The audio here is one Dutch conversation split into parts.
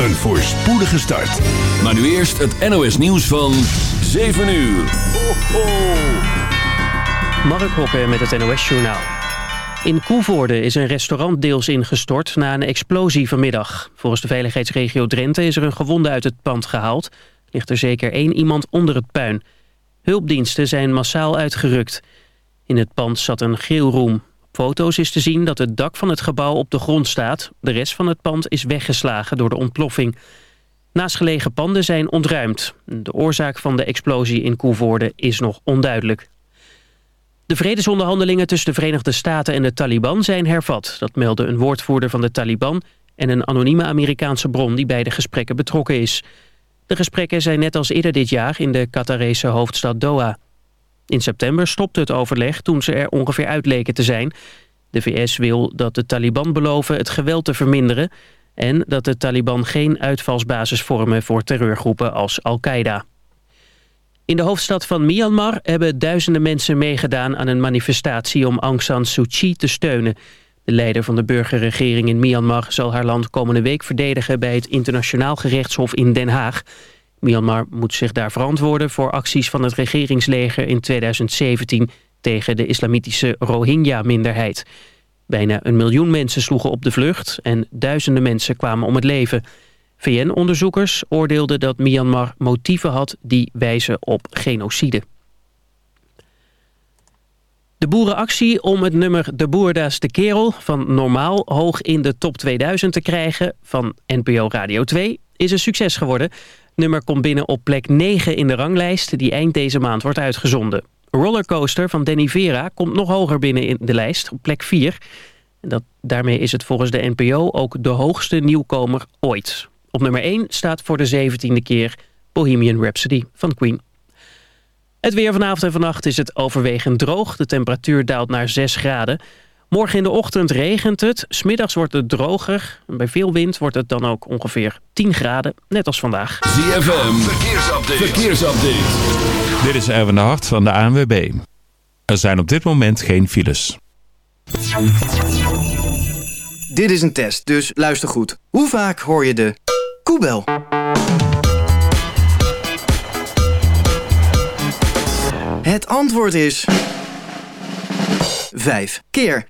Een voorspoedige start. Maar nu eerst het NOS nieuws van 7 uur. Ho, ho. Mark met het NOS Journaal. In Koevoorde is een restaurant deels ingestort na een explosie vanmiddag. Volgens de veiligheidsregio Drenthe is er een gewonde uit het pand gehaald. Ligt er zeker één iemand onder het puin. Hulpdiensten zijn massaal uitgerukt. In het pand zat een geelroom. Foto's is te zien dat het dak van het gebouw op de grond staat. De rest van het pand is weggeslagen door de ontploffing. Naastgelegen panden zijn ontruimd. De oorzaak van de explosie in Koevoorde is nog onduidelijk. De vredesonderhandelingen tussen de Verenigde Staten en de Taliban zijn hervat. Dat meldde een woordvoerder van de Taliban en een anonieme Amerikaanse bron die bij de gesprekken betrokken is. De gesprekken zijn net als eerder dit jaar in de Qatarese hoofdstad Doha. In september stopte het overleg toen ze er ongeveer uit leken te zijn. De VS wil dat de Taliban beloven het geweld te verminderen... en dat de Taliban geen uitvalsbasis vormen voor terreurgroepen als Al-Qaeda. In de hoofdstad van Myanmar hebben duizenden mensen meegedaan aan een manifestatie om Aung San Suu Kyi te steunen. De leider van de burgerregering in Myanmar zal haar land komende week verdedigen bij het internationaal gerechtshof in Den Haag. Myanmar moet zich daar verantwoorden voor acties van het regeringsleger in 2017 tegen de islamitische Rohingya-minderheid. Bijna een miljoen mensen sloegen op de vlucht en duizenden mensen kwamen om het leven. VN-onderzoekers oordeelden dat Myanmar motieven had die wijzen op genocide. De boerenactie om het nummer De Boerda's de Kerel van Normaal hoog in de top 2000 te krijgen van NPO Radio 2 is een succes geworden. Nummer komt binnen op plek 9 in de ranglijst die eind deze maand wordt uitgezonden. Rollercoaster van Danny Vera komt nog hoger binnen in de lijst, op plek 4. En dat, daarmee is het volgens de NPO ook de hoogste nieuwkomer ooit. Op nummer 1 staat voor de zeventiende keer Bohemian Rhapsody van Queen. Het weer vanavond en vannacht is het overwegend droog. De temperatuur daalt naar 6 graden. Morgen in de ochtend regent het. Smiddags wordt het droger. Bij veel wind wordt het dan ook ongeveer 10 graden, net als vandaag. ZFM, verkeersupdate. verkeersupdate. Dit is Erwin de Hart van de ANWB. Er zijn op dit moment geen files. Dit is een test, dus luister goed. Hoe vaak hoor je de koebel? Het antwoord is... Vijf keer.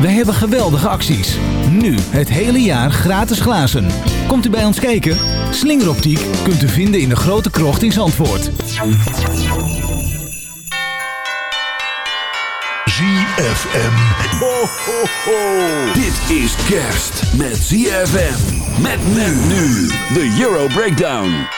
We hebben geweldige acties. Nu het hele jaar gratis glazen. Komt u bij ons kijken? Slingeroptiek kunt u vinden in de grote krocht in Zandvoort. ZFM. Ho, ho, ho. Dit is kerst met ZFM. Met men nu. De Euro Breakdown.